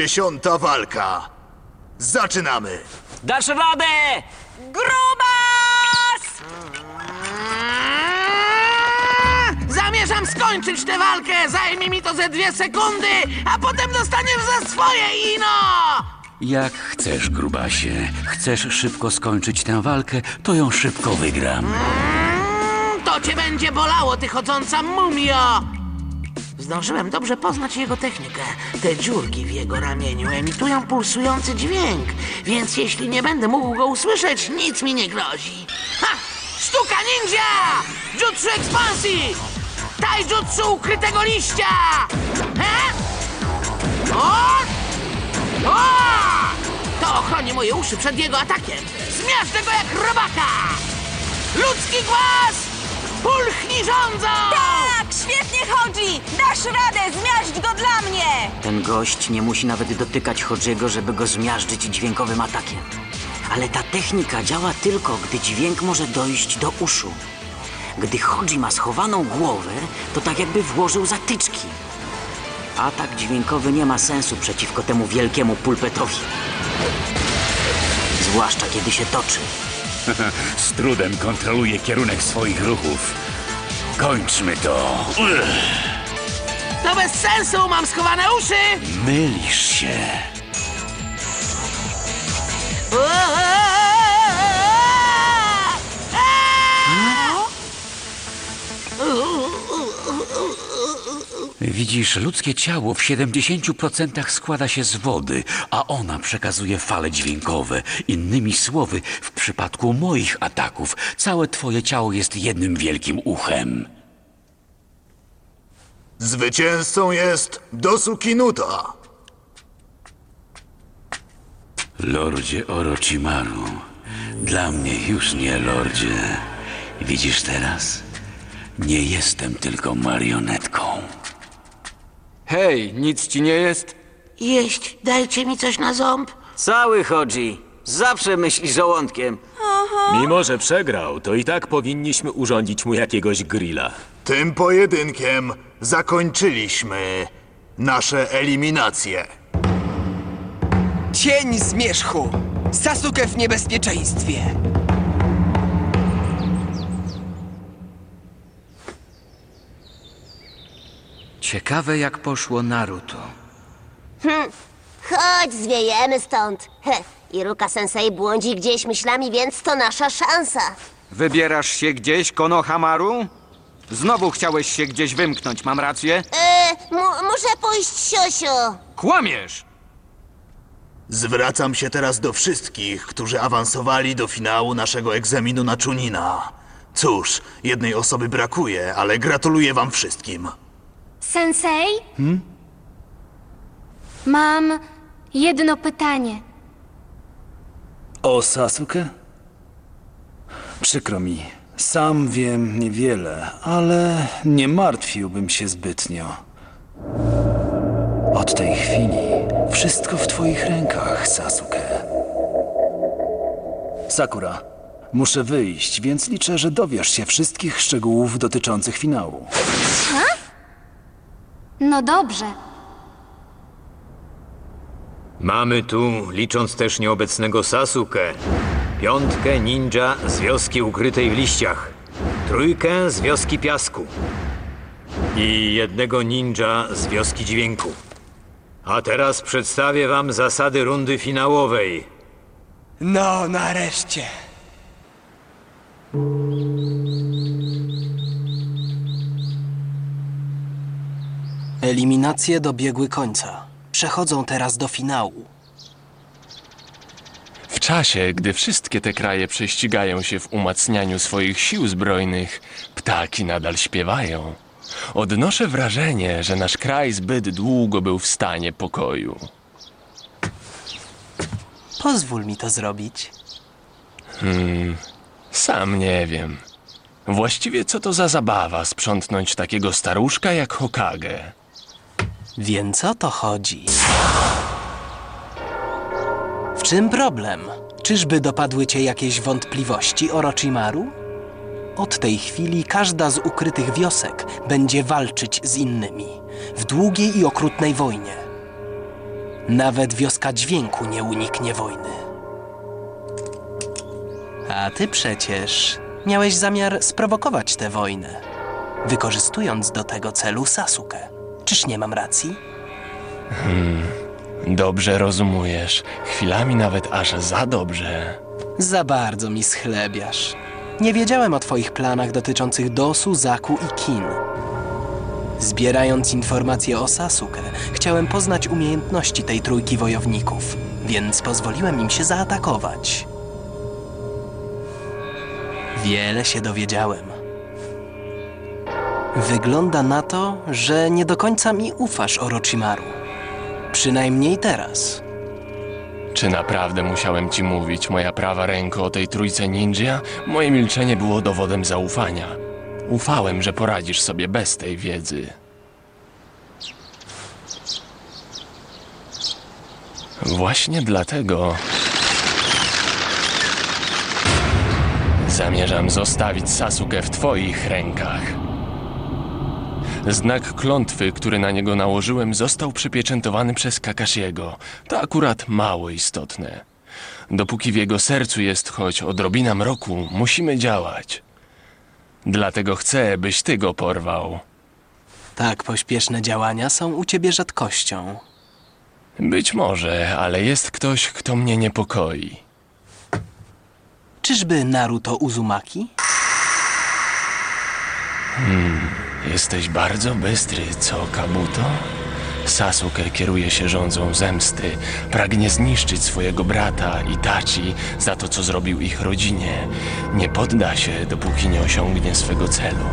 Dziesiąta walka. Zaczynamy. Dasz radę! Grubas! Zamierzam skończyć tę walkę! Zajmie mi to ze dwie sekundy, a potem dostaniesz za swoje ino! Jak chcesz, grubasie. Chcesz szybko skończyć tę walkę, to ją szybko wygram. Mm, To cię będzie bolało, ty chodząca mumio! Zdążyłem dobrze poznać jego technikę. Te dziurki w jego ramieniu emitują pulsujący dźwięk, więc jeśli nie będę mógł go usłyszeć, nic mi nie grozi. Ha! Sztuka ninja! Jutsu ekspansji! Taijutsu ukrytego liścia! He? O! O! To ochroni moje uszy przed jego atakiem. Zmiażdżę go jak robaka! Ludzki głaz! Pulchnij rządzą! Świetnie chodzi! Dasz radę, zmiażdż go dla mnie! Ten gość nie musi nawet dotykać Hodziego, żeby go zmiażdżyć dźwiękowym atakiem. Ale ta technika działa tylko, gdy dźwięk może dojść do uszu. Gdy Hodzi ma schowaną głowę, to tak jakby włożył zatyczki. Atak dźwiękowy nie ma sensu przeciwko temu wielkiemu pulpetowi. Zwłaszcza kiedy się toczy. Z trudem kontroluję kierunek swoich ruchów. Kończmy to. To bez sensu, mam schowane uszy! Mylisz się. Widzisz, ludzkie ciało w 70% składa się z wody, a ona przekazuje fale dźwiękowe. Innymi słowy, w przypadku moich ataków, całe twoje ciało jest jednym wielkim uchem. Zwycięzcą jest Dosukinuta. Lordzie Orochimaru, dla mnie już nie lordzie. Widzisz teraz? Nie jestem tylko marionetką. Hej, nic ci nie jest? Jeść, dajcie mi coś na ząb. Cały Hodzi. Zawsze myśli żołądkiem. Mimo, że przegrał, to i tak powinniśmy urządzić mu jakiegoś grilla. Tym pojedynkiem zakończyliśmy nasze eliminacje. Cień zmierzchu! Sasuke w niebezpieczeństwie! Ciekawe jak poszło Naruto. Chodź, zwiejemy stąd. Heh, Iruka Sensei błądzi gdzieś myślami, więc to nasza szansa. Wybierasz się gdzieś, Konohamaru? Znowu chciałeś się gdzieś wymknąć, mam rację? E, mu- muszę pójść, siosio. Kłamiesz! Zwracam się teraz do wszystkich, którzy awansowali do finału naszego egzaminu na Chunina. Cóż, jednej osoby brakuje, ale gratuluję wam wszystkim. Sensei? Mam jedno pytanie. O Sasuke? Przykro mi. Sam wiem niewiele, ale nie martwiłbym się zbytnio. Od tej chwili wszystko w twoich rękach, Sasuke. Sakura, muszę wyjść, więc liczę, że dowiesz się wszystkich szczegółów dotyczących finału. No dobrze. Mamy tu, licząc też nieobecnego Sasuke, piątkę ninja z wioski ukrytej w liściach, trójkę z wioski piasku i jednego ninja z wioski dźwięku. A teraz przedstawię wam zasady rundy finałowej. No, nareszcie. Eliminacje dobiegły końca. Przechodzą teraz do finału. W czasie, gdy wszystkie te kraje prześcigają się w umacnianiu swoich sił zbrojnych, ptaki nadal śpiewają. Odnoszę wrażenie, że nasz kraj zbyt długo był w stanie pokoju. Pozwól mi to zrobić. Sam nie wiem. Właściwie co to za zabawa sprzątnąć takiego staruszka jak Hokage? Więc o to chodzi. W czym problem? Czyżby dopadły cię jakieś wątpliwości, Orochimaru? Od tej chwili każda z ukrytych wiosek będzie walczyć z innymi w długiej i okrutnej wojnie. Nawet wioska dźwięku nie uniknie wojny. A ty przecież miałeś zamiar sprowokować tę wojnę, wykorzystując do tego celu Sasuke. Czyż nie mam racji? Dobrze rozumujesz. Chwilami nawet aż za dobrze. Za bardzo mi schlebiasz. Nie wiedziałem o twoich planach dotyczących Dosu, Zaku i Kin. Zbierając informacje o Sasuke, chciałem poznać umiejętności tej trójki wojowników, więc pozwoliłem im się zaatakować. Wiele się dowiedziałem. Wygląda na to, że nie do końca mi ufasz, Orochimaru. Przynajmniej teraz. Czy naprawdę musiałem ci mówić, moja prawa ręko, o tej trójce ninja? Moje milczenie było dowodem zaufania. Ufałem, że poradzisz sobie bez tej wiedzy. Właśnie dlatego zamierzam zostawić Sasuke w twoich rękach. Znak klątwy, który na niego nałożyłem, został przypieczętowany przez Kakashiego. To akurat mało istotne. Dopóki w jego sercu jest choć odrobina mroku, musimy działać. Dlatego chcę, byś ty go porwał. Tak pośpieszne działania są u ciebie rzadkością. Być może, ale jest ktoś, kto mnie niepokoi. Czyżby Naruto Uzumaki? Jesteś bardzo bystry, co, Kabuto? Sasuke kieruje się rządzą zemsty. Pragnie zniszczyć swojego brata Itachi za to, co zrobił ich rodzinie. Nie podda się, dopóki nie osiągnie swego celu.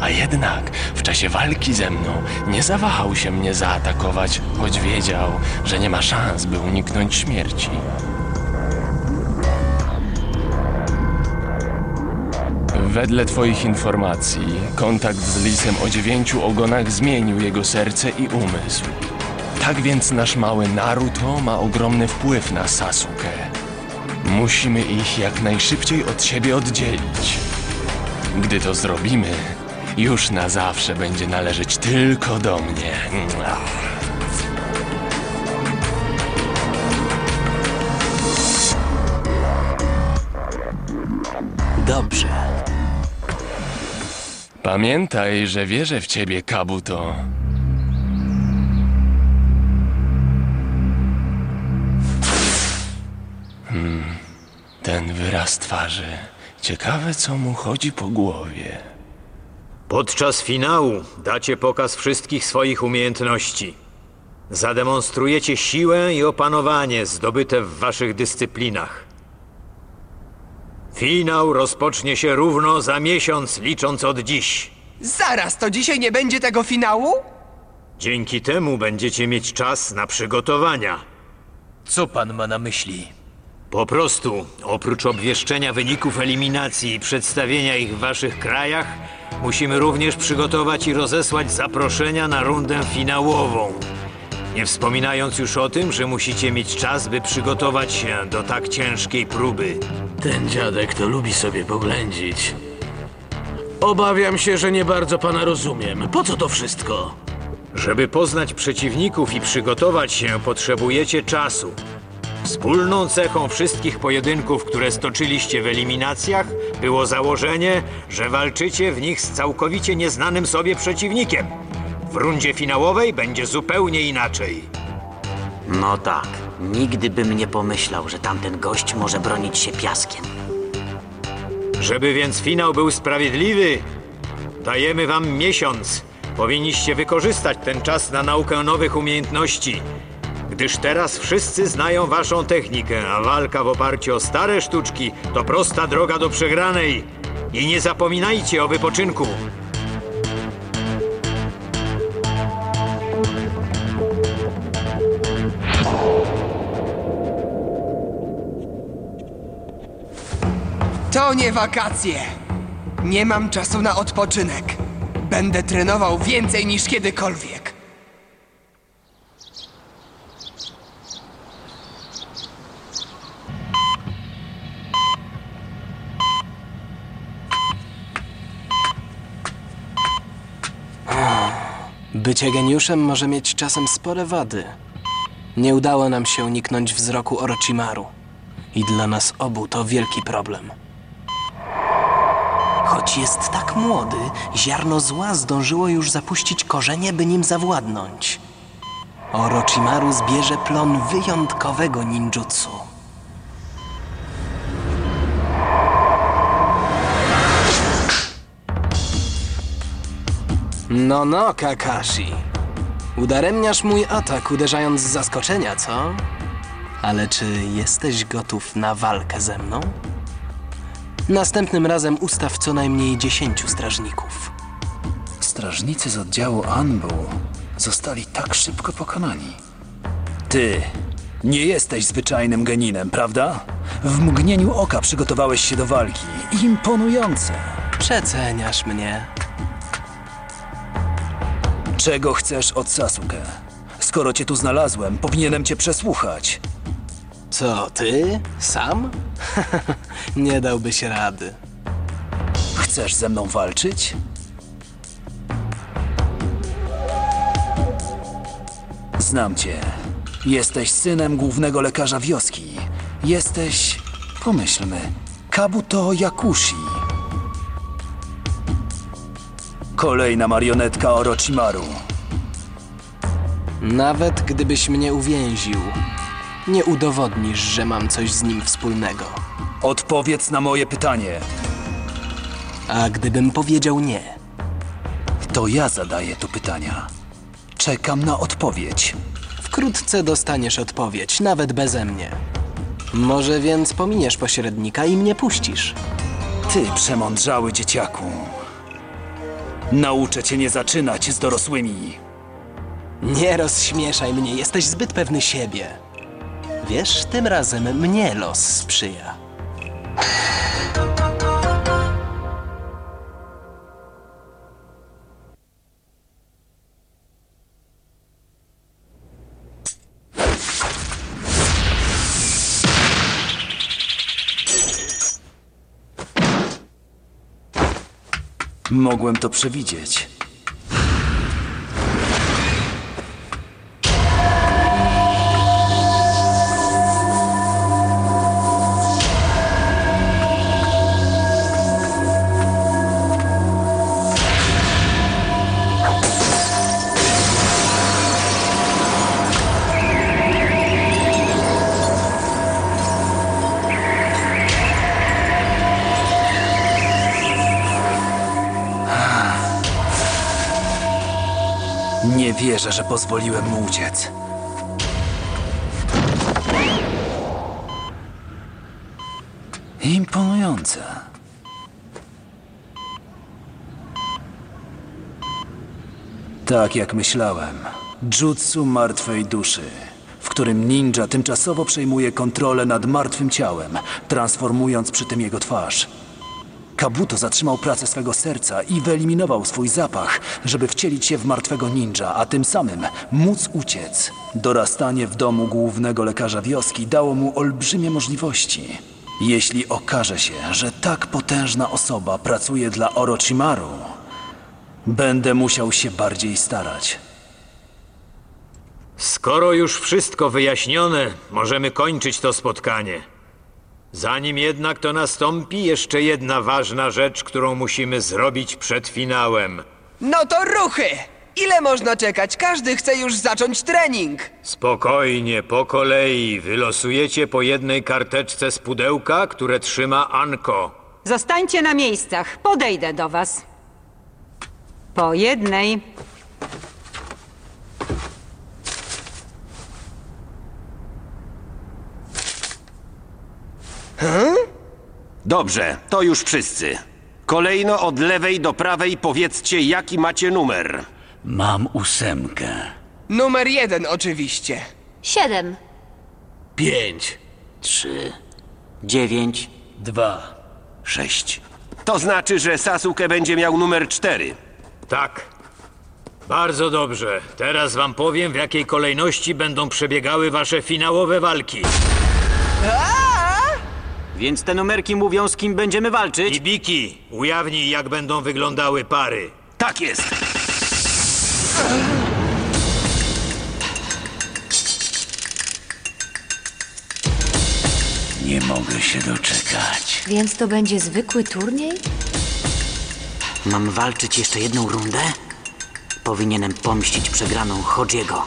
A jednak w czasie walki ze mną nie zawahał się mnie zaatakować, choć wiedział, że nie ma szans, by uniknąć śmierci. Wedle twoich informacji, kontakt z Lisem o dziewięciu ogonach zmienił jego serce i umysł. Tak więc nasz mały Naruto ma ogromny wpływ na Sasuke. Musimy ich jak najszybciej od siebie oddzielić. Gdy to zrobimy, już na zawsze będzie należeć tylko do mnie. Dobrze. Pamiętaj, że wierzę w ciebie, Kabuto. Hmm, ten wyraz twarzy. Ciekawe, co mu chodzi po głowie. Podczas finału dacie pokaz wszystkich swoich umiejętności. Zademonstrujecie siłę i opanowanie zdobyte w waszych dyscyplinach. Finał rozpocznie się równo za miesiąc, licząc od dziś. Zaraz, to dzisiaj nie będzie tego finału? Dzięki temu będziecie mieć czas na przygotowania. Co pan ma na myśli? Po prostu, oprócz obwieszczenia wyników eliminacji i przedstawienia ich w waszych krajach, musimy również przygotować i rozesłać zaproszenia na rundę finałową. Nie wspominając już o tym, że musicie mieć czas, by przygotować się do tak ciężkiej próby. Ten dziadek to lubi sobie poględzić. Obawiam się, że nie bardzo pana rozumiem. Po co to wszystko? Żeby poznać przeciwników i przygotować się, potrzebujecie czasu. Wspólną cechą wszystkich pojedynków, które stoczyliście w eliminacjach, było założenie, że walczycie w nich z całkowicie nieznanym sobie przeciwnikiem. W rundzie finałowej będzie zupełnie inaczej. No tak, nigdy bym nie pomyślał, że tamten gość może bronić się piaskiem. Żeby więc finał był sprawiedliwy, dajemy wam miesiąc. Powinniście wykorzystać ten czas na naukę nowych umiejętności, gdyż teraz wszyscy znają waszą technikę, a walka w oparciu o stare sztuczki to prosta droga do przegranej. I nie zapominajcie o wypoczynku. To nie wakacje. Nie mam czasu na odpoczynek. Będę trenował więcej niż kiedykolwiek. Bycie geniuszem może mieć czasem spore wady. Nie udało nam się uniknąć wzroku Orochimaru. I dla nas obu to wielki problem. Choć jest tak młody, ziarno zła zdążyło już zapuścić korzenie, by nim zawładnąć. Orochimaru zbierze plon wyjątkowego ninjutsu. No, no, Kakashi. Udaremniasz mój atak, uderzając z zaskoczenia, co? Ale czy jesteś gotów na walkę ze mną? Następnym razem ustaw co najmniej dziesięciu strażników. Strażnicy z oddziału Anbu zostali tak szybko pokonani. Ty nie jesteś zwyczajnym geninem, prawda? W mgnieniu oka przygotowałeś się do walki. Imponujące. Przeceniasz mnie. Czego chcesz od Sasuke? Skoro cię tu znalazłem, powinienem cię przesłuchać. Co, ty? Sam? Nie dałbyś rady. Chcesz ze mną walczyć? Znam cię. Jesteś synem głównego lekarza wioski. Jesteś, pomyślmy, Kabuto Yakushi. Kolejna marionetka Orochimaru. Nawet gdybyś mnie uwięził, nie udowodnisz, że mam coś z nim wspólnego. Odpowiedz na moje pytanie. A gdybym powiedział nie? To ja zadaję tu pytania. Czekam na odpowiedź. Wkrótce dostaniesz odpowiedź, nawet beze mnie. Może więc pominiesz pośrednika i mnie puścisz. Ty, przemądrzały dzieciaku. Nauczę cię nie zaczynać z dorosłymi. Nie rozśmieszaj mnie, jesteś zbyt pewny siebie. Wiesz, tym razem mnie los sprzyja. Mogłem to przewidzieć. Że pozwoliłem mu uciec. Imponujące. Tak jak myślałem. Jutsu martwej duszy, w którym ninja tymczasowo przejmuje kontrolę nad martwym ciałem, transformując przy tym jego twarz. Kabuto zatrzymał pracę swego serca i wyeliminował swój zapach, żeby wcielić się w martwego ninja, a tym samym móc uciec. Dorastanie w domu głównego lekarza wioski dało mu olbrzymie możliwości. Jeśli okaże się, że tak potężna osoba pracuje dla Orochimaru, będę musiał się bardziej starać. Skoro już wszystko wyjaśnione, możemy kończyć to spotkanie. Zanim jednak to nastąpi, jeszcze jedna ważna rzecz, którą musimy zrobić przed finałem. No to ruchy! Ile można czekać? Każdy chce już zacząć trening. Spokojnie, po kolei. Wylosujecie po jednej karteczce z pudełka, które trzyma Anko. Zostańcie na miejscach. Podejdę do was. Po jednej. Dobrze, to już wszyscy. Kolejno od lewej do prawej powiedzcie, jaki macie numer. Mam ósemkę. Numer jeden oczywiście. Siedem. Pięć. Trzy. Dziewięć. Dwa. Sześć. To znaczy, że Sasuke będzie miał numer cztery. Tak. Bardzo dobrze. Teraz wam powiem, w jakiej kolejności będą przebiegały wasze finałowe walki. Więc te numerki mówią, z kim będziemy walczyć? Ibiki, ujawnij, jak będą wyglądały pary. Tak jest. Nie mogę się doczekać. Więc to będzie zwykły turniej? Mam walczyć jeszcze jedną rundę? Powinienem pomścić przegraną Hodziego.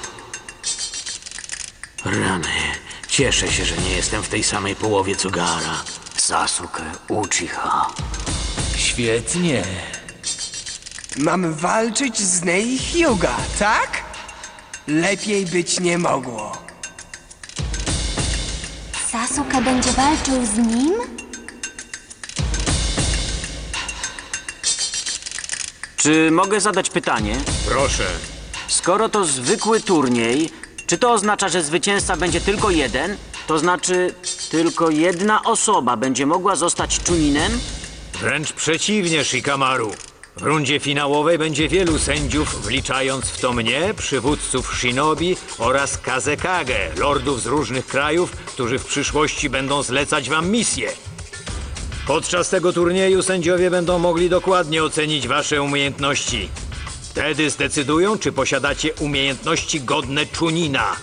Rany. Cieszę się, że nie jestem w tej samej połowie co Gara. Sasuke Uchiha. Świetnie. Mam walczyć z Nei Hyuga, tak? Lepiej być nie mogło. Sasuke będzie walczył z nim? Czy mogę zadać pytanie? Proszę. Skoro to zwykły turniej, czy to oznacza, że zwycięzca będzie tylko jeden? To znaczy, tylko jedna osoba będzie mogła zostać Chuninem? Wręcz przeciwnie, Shikamaru. W rundzie finałowej będzie wielu sędziów, wliczając w to mnie, przywódców shinobi oraz Kazekage, lordów z różnych krajów, którzy w przyszłości będą zlecać wam misje. Podczas tego turnieju sędziowie będą mogli dokładnie ocenić wasze umiejętności. Wtedy zdecydują, czy posiadacie umiejętności godne Chunina.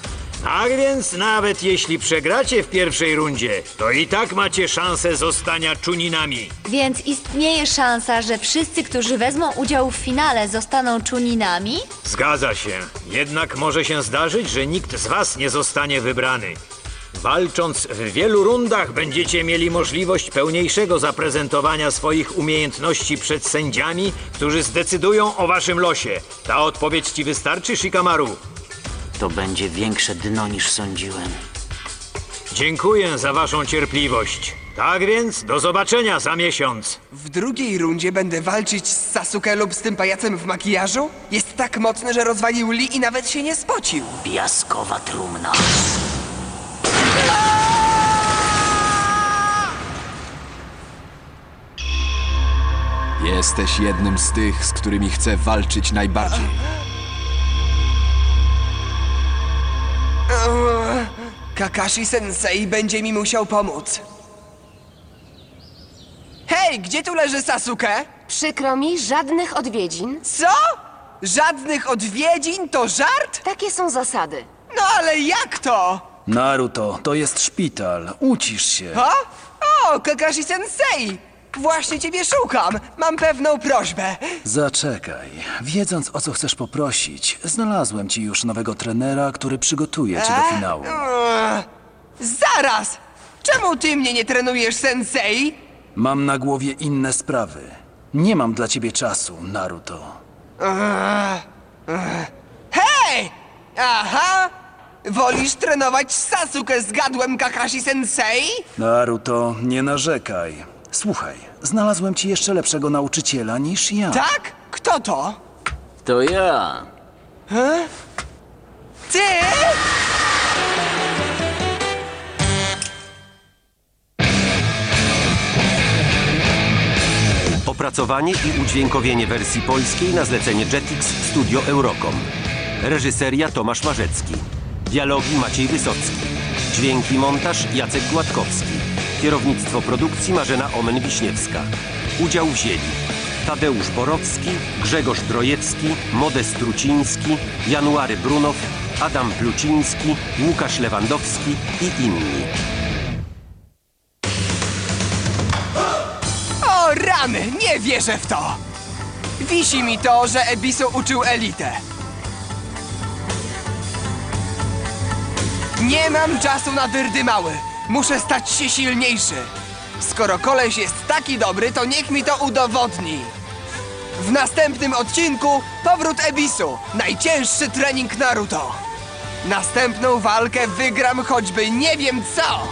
Tak więc nawet jeśli przegracie w pierwszej rundzie, to i tak macie szansę zostania Chuninami. Więc istnieje szansa, że wszyscy, którzy wezmą udział w finale, zostaną czuninami? Zgadza się. Jednak może się zdarzyć, że nikt z was nie zostanie wybrany. Walcząc w wielu rundach będziecie mieli możliwość pełniejszego zaprezentowania swoich umiejętności przed sędziami, którzy zdecydują o waszym losie. Ta odpowiedź ci wystarczy, Shikamaru? To będzie większe dno niż sądziłem. Dziękuję za waszą cierpliwość. Tak więc, do zobaczenia za miesiąc. W drugiej rundzie będę walczyć z Sasuke lub z tym pajacem w makijażu? Jest tak mocny, że rozwalił Lee i nawet się nie spocił. Piaskowa trumna. Jesteś jednym z tych, z którymi chcę walczyć najbardziej. Kakashi Sensei będzie mi musiał pomóc. Hej, gdzie tu leży Sasuke? Przykro mi, żadnych odwiedzin. Co? Żadnych odwiedzin? To żart? Takie są zasady. No ale jak to? Naruto, to jest szpital. Ucisz się. Ha? O, Kakashi Sensei! Właśnie ciebie szukam. Mam pewną prośbę. Zaczekaj. Wiedząc o co chcesz poprosić, znalazłem ci już nowego trenera, który przygotuje cię do E? finału. Eee, Zaraz! Czemu ty mnie nie trenujesz, Sensei? Mam na głowie inne sprawy. Nie mam dla ciebie czasu, Naruto. Eee, eee. Hej! Aha! Wolisz trenować Sasuke z gadłem Kakashi Sensei? Naruto, nie narzekaj. Słuchaj, znalazłem ci jeszcze lepszego nauczyciela niż ja. Tak? Kto to? To ja. He? Ty? Opracowanie i udźwiękowienie wersji polskiej na zlecenie Jetix Studio Eurocom. Reżyseria Tomasz Marzecki. Dialogi Maciej Wysocki. Dźwięki montaż Jacek Gładkowski. Kierownictwo produkcji Marzena Omen-Wiśniewska. Udział wzięli Tadeusz Borowski, Grzegorz Drojewski, Modest Truciński, January Brunow, Adam Pluciński, Łukasz Lewandowski i inni. O rany, nie wierzę w to! Wisi mi to, że Ebisu uczył elitę. Nie mam czasu na dyrdy mały. Muszę stać się silniejszy. Skoro koleś jest taki dobry, to niech mi to udowodni. W następnym odcinku powrót Ebisu. Najcięższy trening Naruto. Następną walkę wygram choćby nie wiem co.